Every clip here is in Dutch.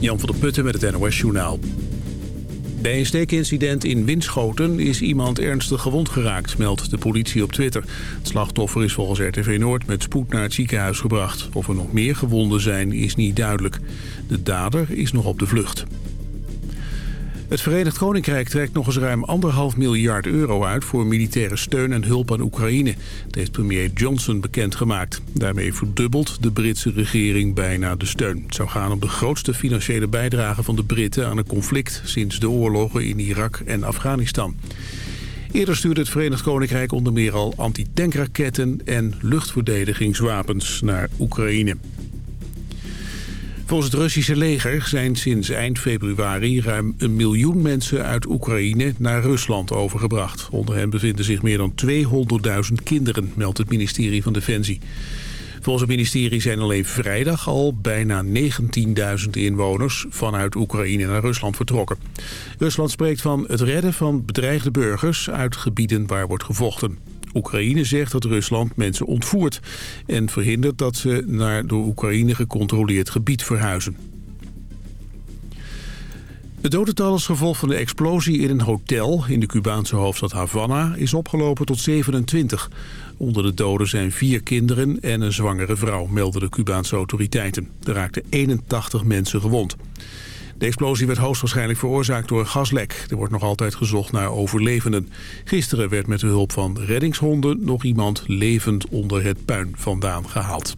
Jan van der Putten met het NOS Journaal. Bij een steekincident in Winschoten is iemand ernstig gewond geraakt, meldt de politie op Twitter. Het slachtoffer is volgens RTV Noord met spoed naar het ziekenhuis gebracht. Of er nog meer gewonden zijn is niet duidelijk. De dader is nog op de vlucht. Het Verenigd Koninkrijk trekt nog eens ruim anderhalf miljard euro uit... voor militaire steun en hulp aan Oekraïne. Dat heeft premier Johnson bekendgemaakt. Daarmee verdubbelt de Britse regering bijna de steun. Het zou gaan om de grootste financiële bijdrage van de Britten... aan een conflict sinds de oorlogen in Irak en Afghanistan. Eerder stuurde het Verenigd Koninkrijk onder meer al antitankraketten en luchtverdedigingswapens naar Oekraïne. Volgens het Russische leger zijn sinds eind februari ruim een miljoen mensen uit Oekraïne naar Rusland overgebracht. Onder hen bevinden zich meer dan 200.000 kinderen, meldt het ministerie van Defensie. Volgens het ministerie zijn alleen vrijdag al bijna 19.000 inwoners vanuit Oekraïne naar Rusland vertrokken. Rusland spreekt van het redden van bedreigde burgers uit gebieden waar wordt gevochten. Oekraïne zegt dat Rusland mensen ontvoert en verhindert dat ze naar door Oekraïne gecontroleerd gebied verhuizen. Het dodental als gevolg van de explosie in een hotel in de Cubaanse hoofdstad Havana is opgelopen tot 27. Onder de doden zijn vier kinderen en een zwangere vrouw, melden de Cubaanse autoriteiten. Er raakten 81 mensen gewond. De explosie werd hoogstwaarschijnlijk veroorzaakt door een gaslek. Er wordt nog altijd gezocht naar overlevenden. Gisteren werd met de hulp van reddingshonden nog iemand levend onder het puin vandaan gehaald.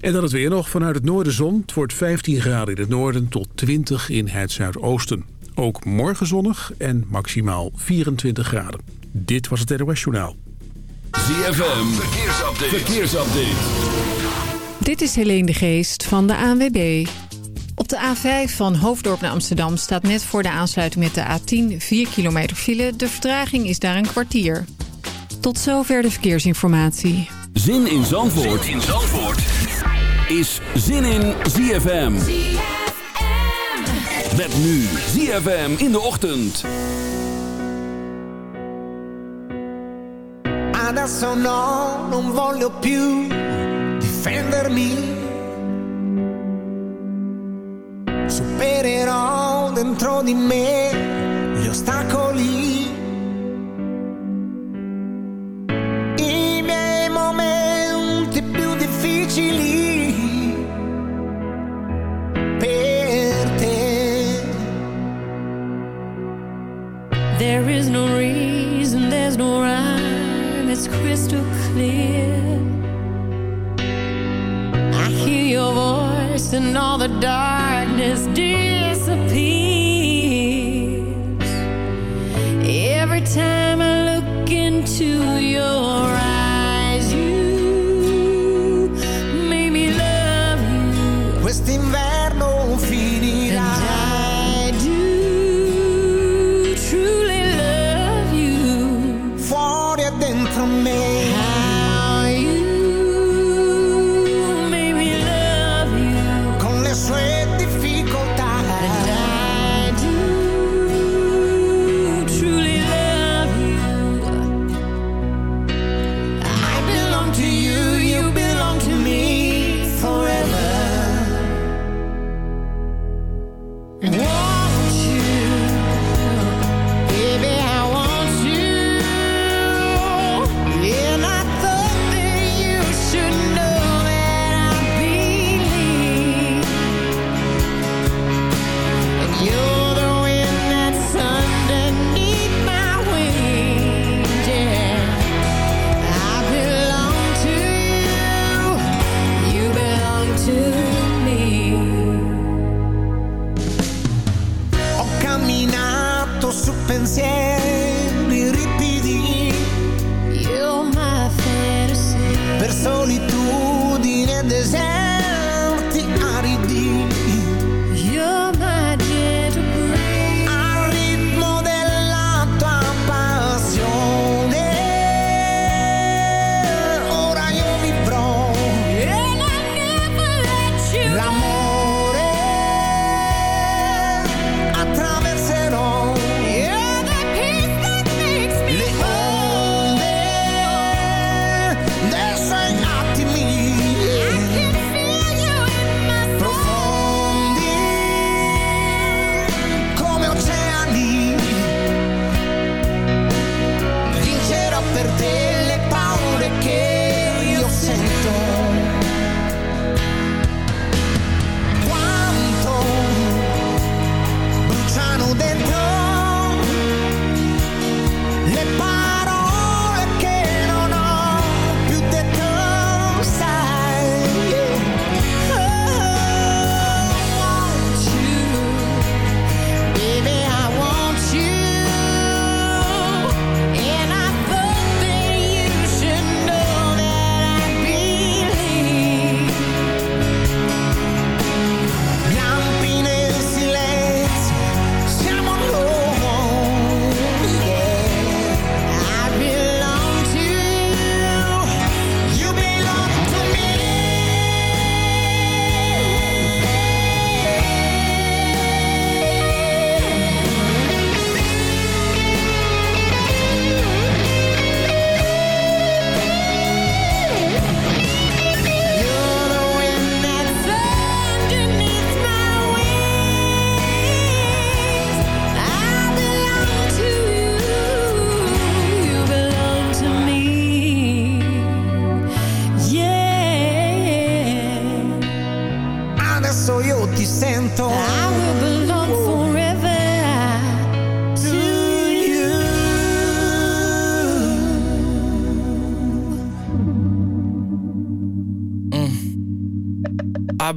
En dan het weer nog. Vanuit het noorden zon. Het wordt 15 graden in het noorden tot 20 in het zuidoosten. Ook morgen zonnig en maximaal 24 graden. Dit was het NOS Journaal. ZFM, verkeersupdate. verkeersupdate. Dit is Helene de Geest van de ANWB. Op de A5 van Hoofddorp naar Amsterdam staat net voor de aansluiting met de A10 4 kilometer file. De vertraging is daar een kwartier. Tot zover de verkeersinformatie. Zin in Zandvoort, zin in Zandvoort. is Zin in ZFM. ZFM. Met nu ZFM in de ochtend. Adesso no, non voglio più difendermi supererò dentro di me gli ostacoli. I miei momenti più difficili per te. There is no reason, there's no rhyme, it's crystal clear. I hear your voice in all the darkness disappears. Every time I look into your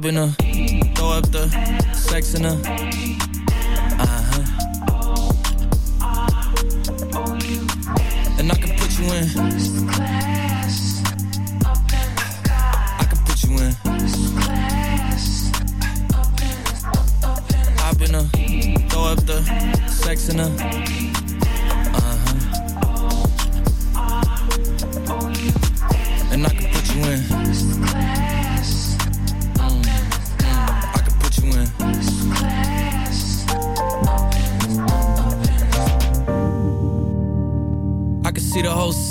I've been a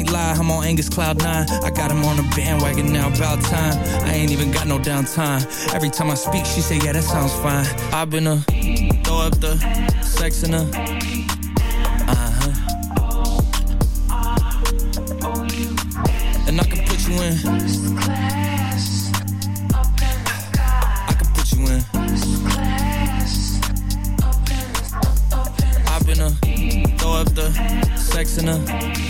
Can't lie, I'm on Angus Cloud 9. I got him on the bandwagon now, about time. I ain't even got no downtime. Every time I speak, she say, yeah, that sounds fine. I've been a throw up the sex in her. Uh-huh. And I can put you in up the sex in her.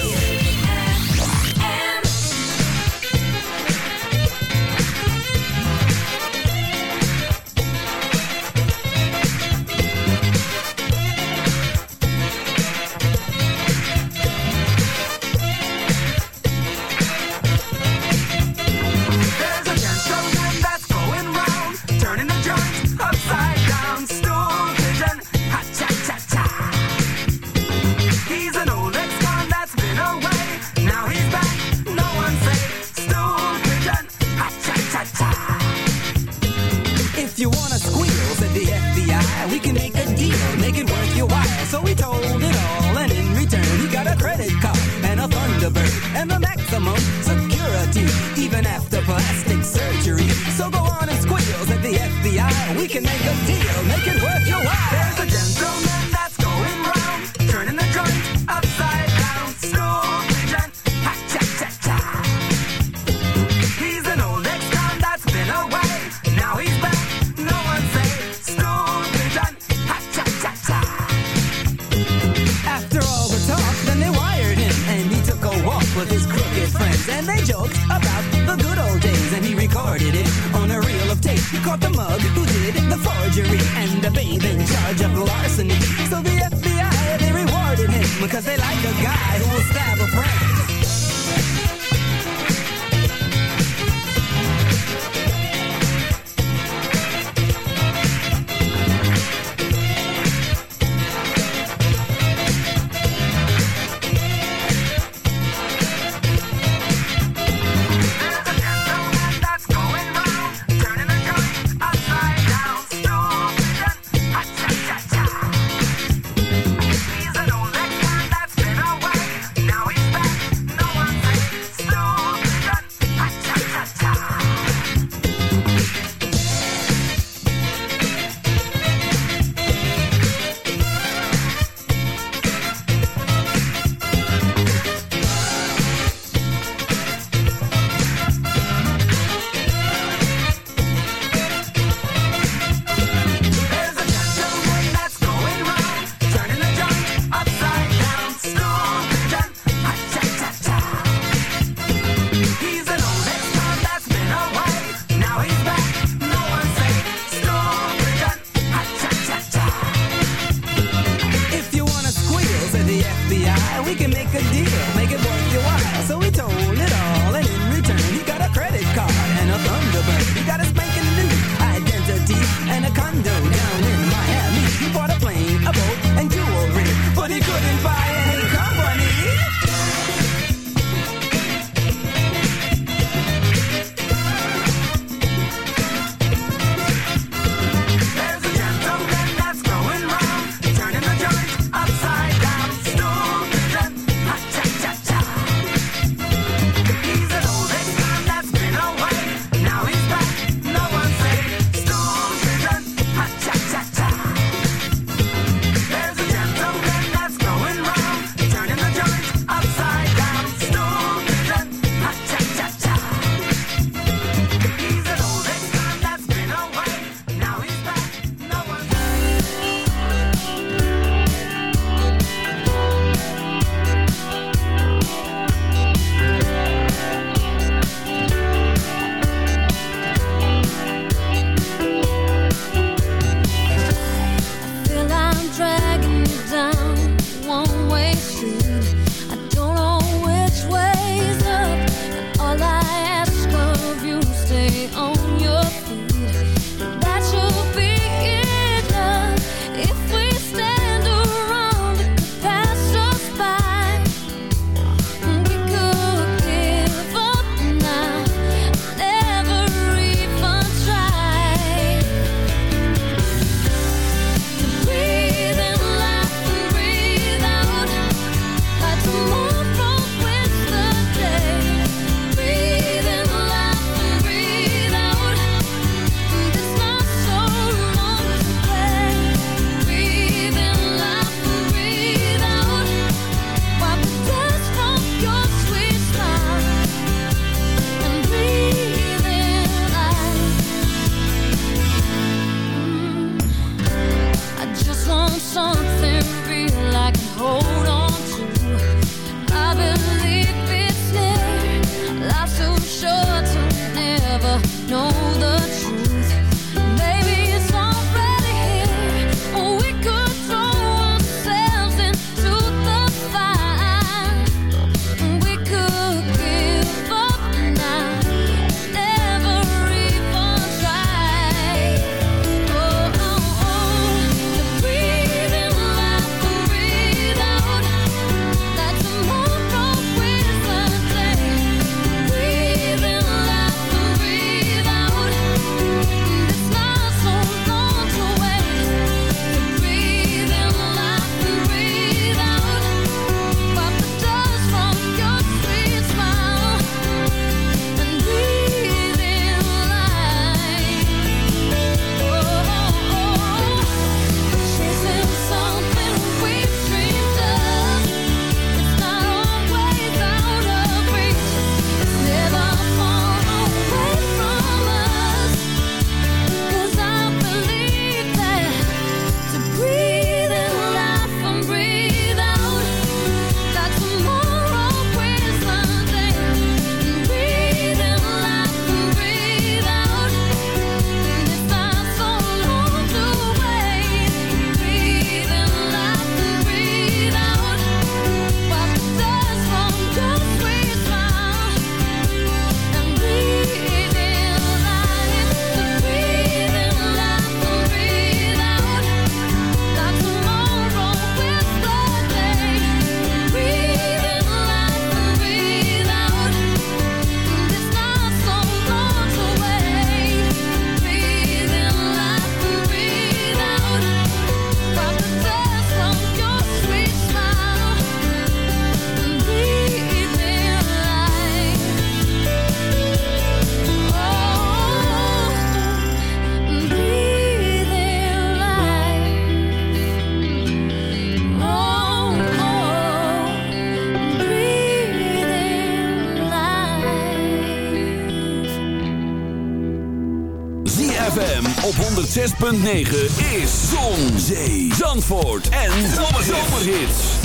ZFM op 106.9 is Zon, Zee, Zandvoort en Zomerhits.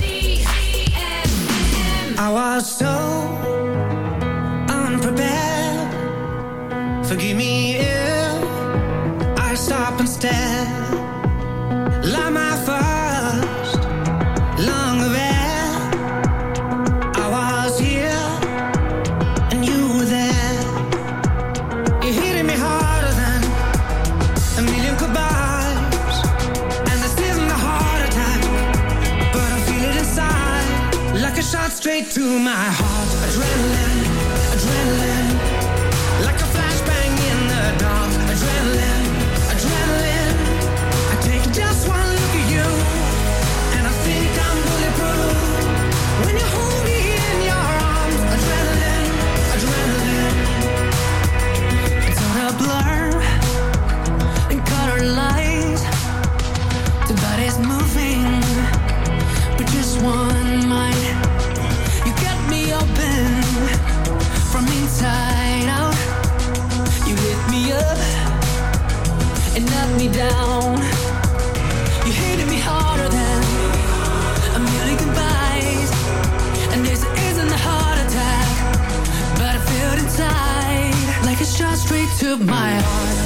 I was so unprepared. Forgive me to my heart.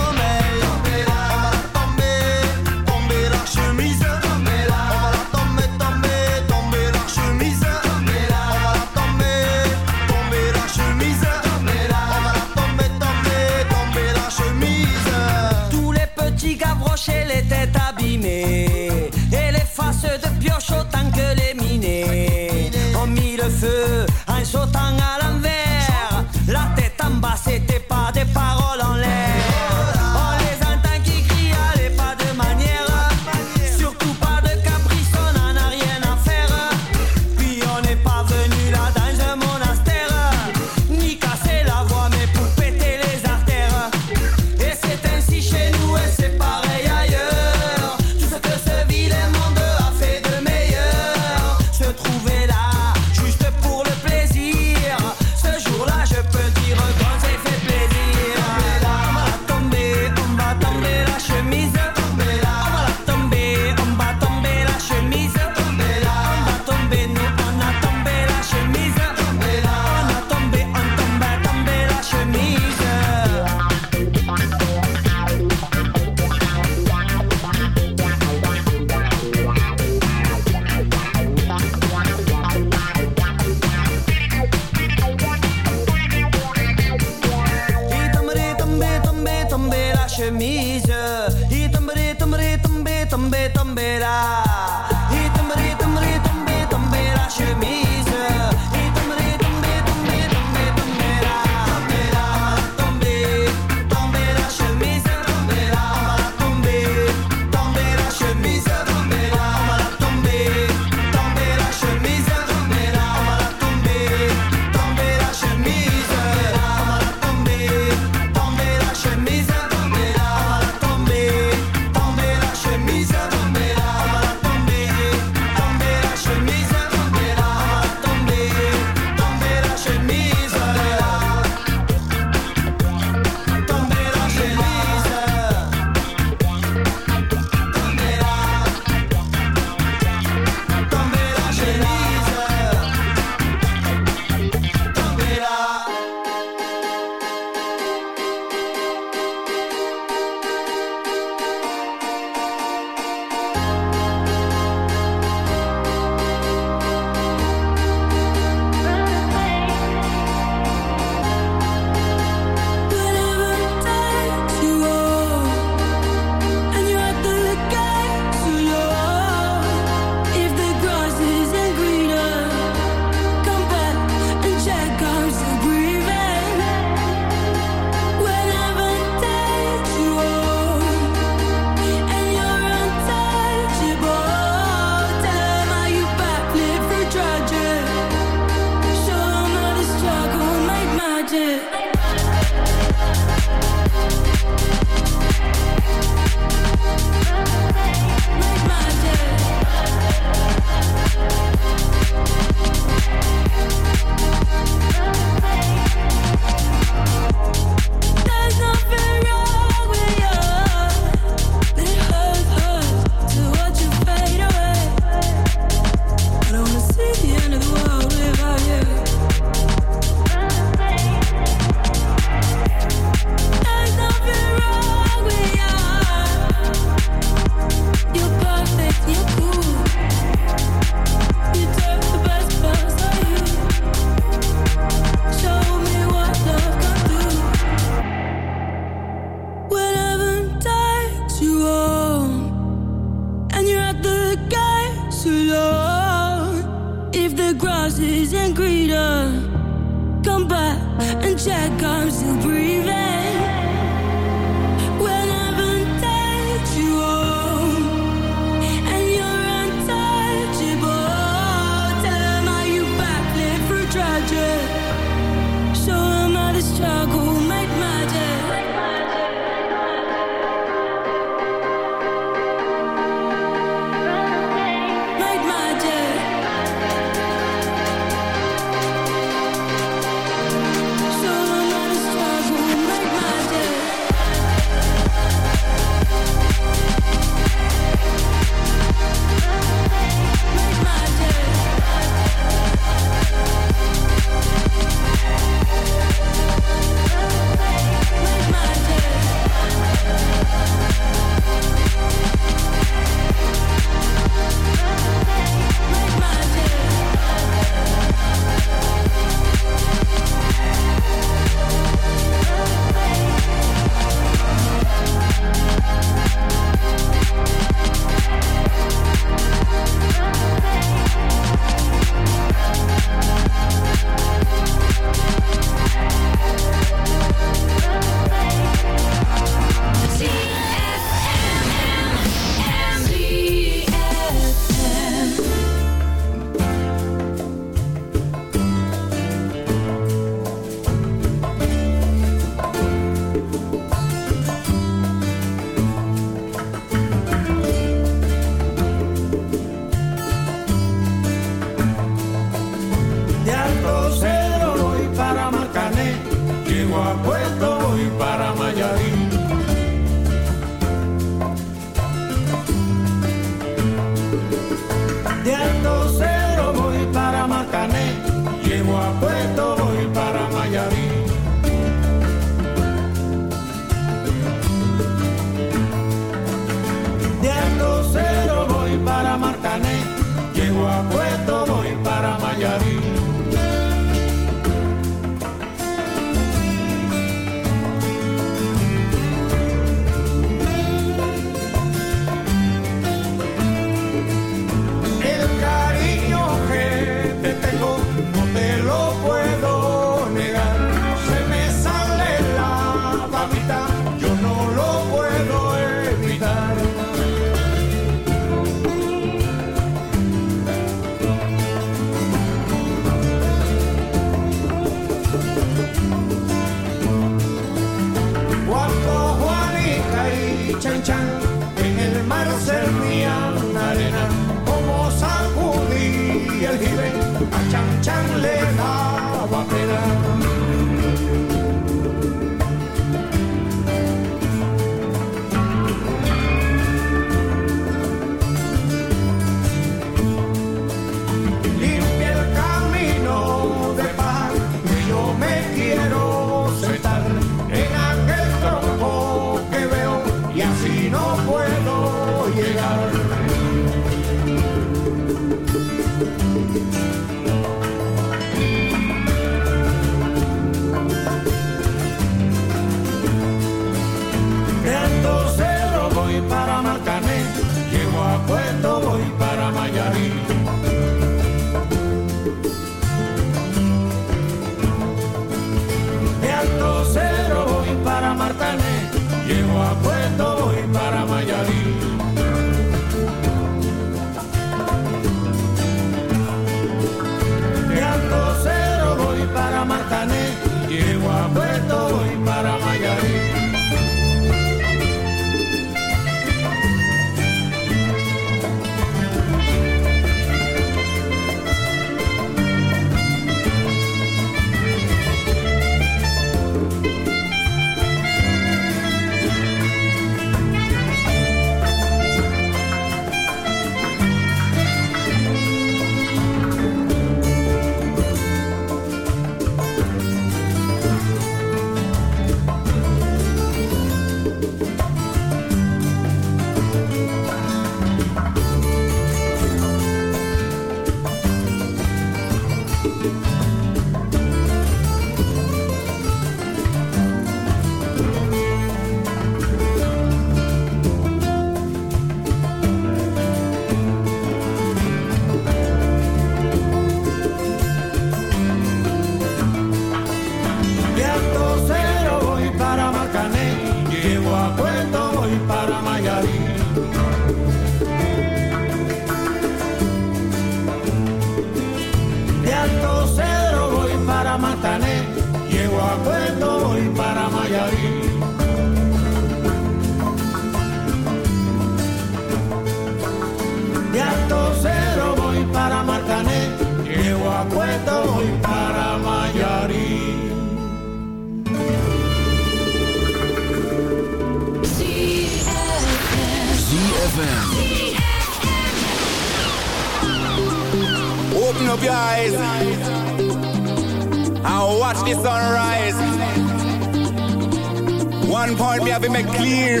One point me have to make clear.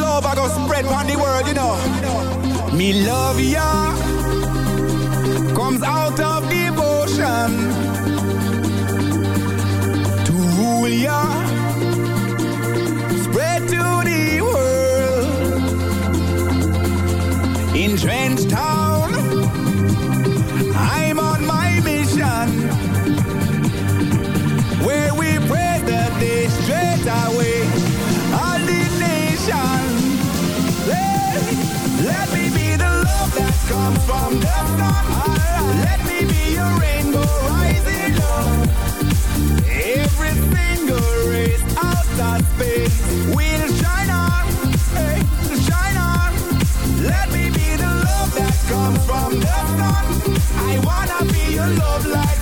Love I go spread on the world, you know. Me love ya comes out of devotion to rule ya I wanna be your love light.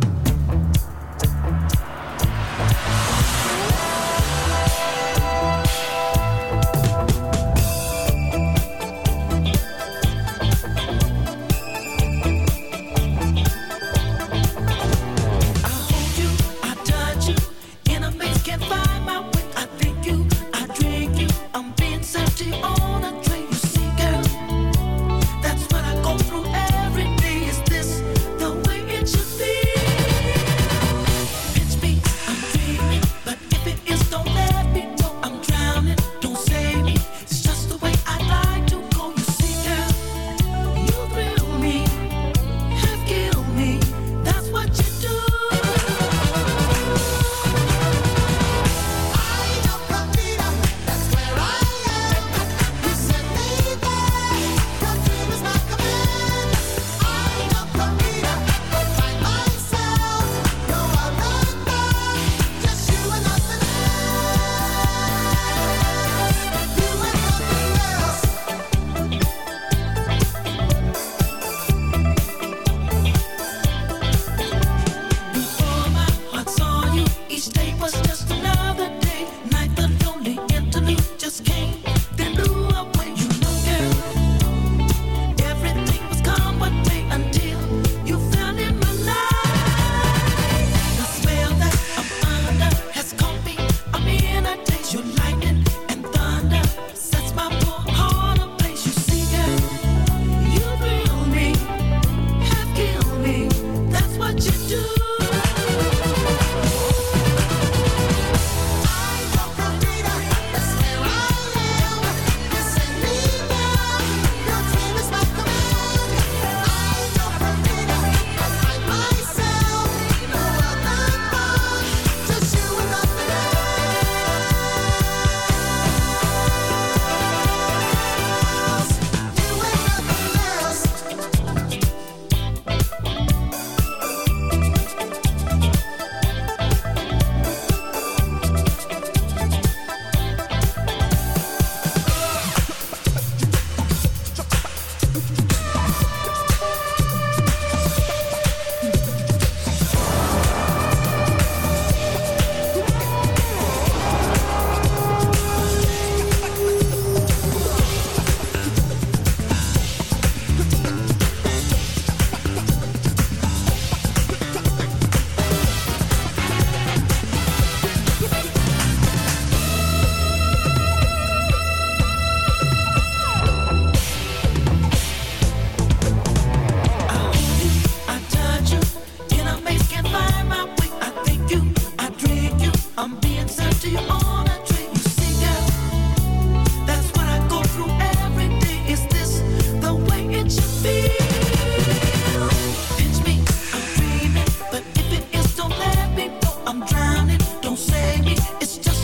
It's just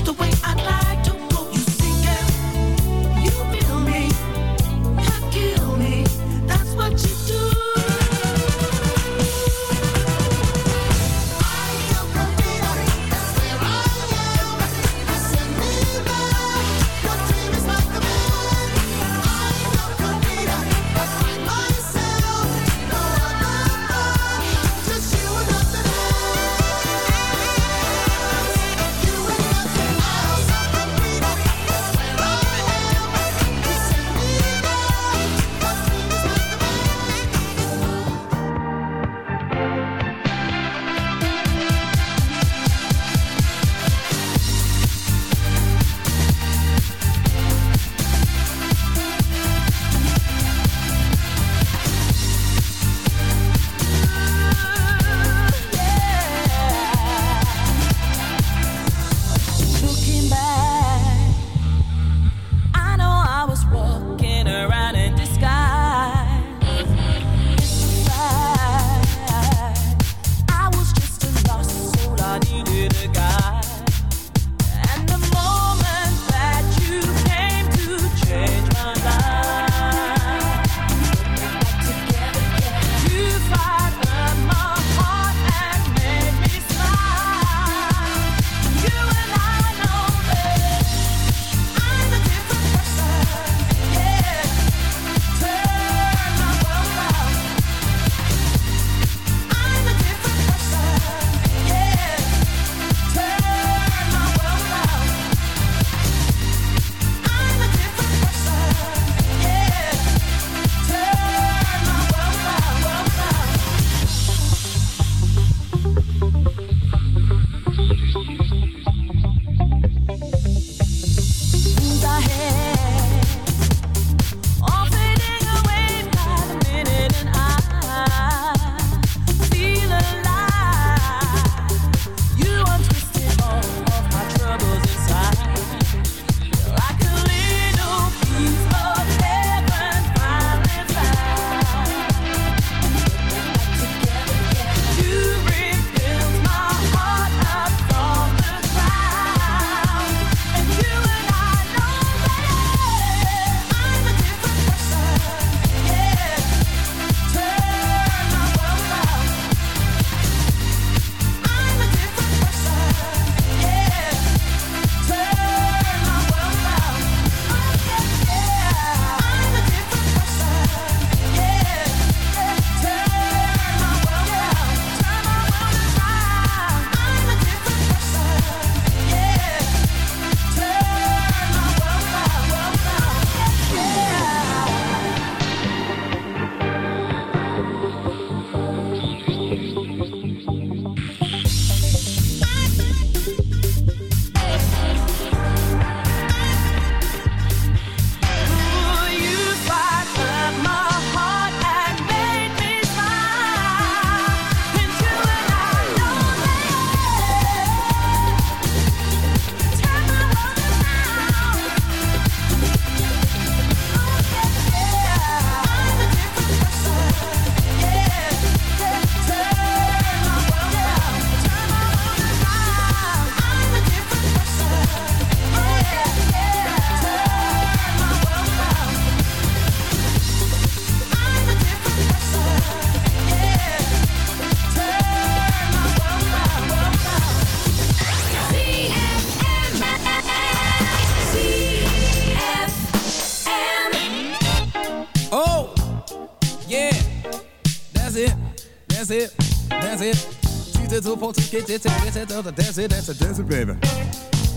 pot to get it and it. The desert, that's a desert, baby.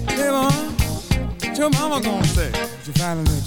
Hey, mom, what your mama gonna say? She finally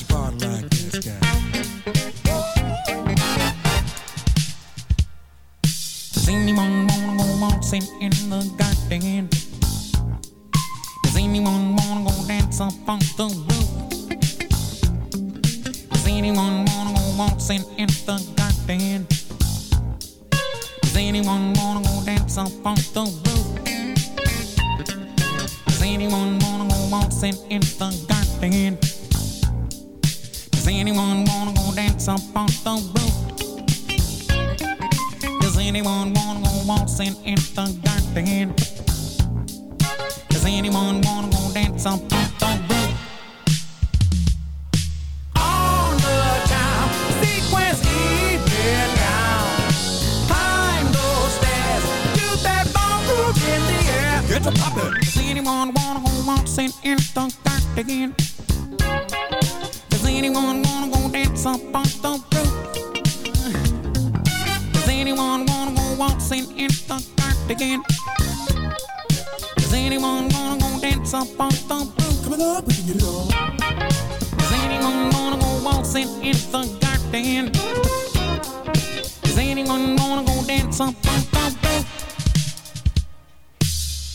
anyone wanna go dance up on the roof?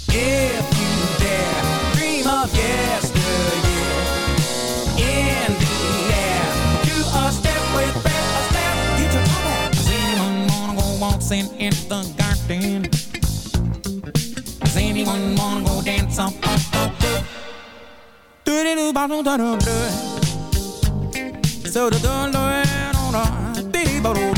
If you dare dream of yesteryear in the air, do a step with breath, a step, get your top on. Does anyone wanna go waltzing in the garden? Does anyone wanna go dance up on the roof? Do do do ba do do do do. So do do do do do. Dee ba do do do do do.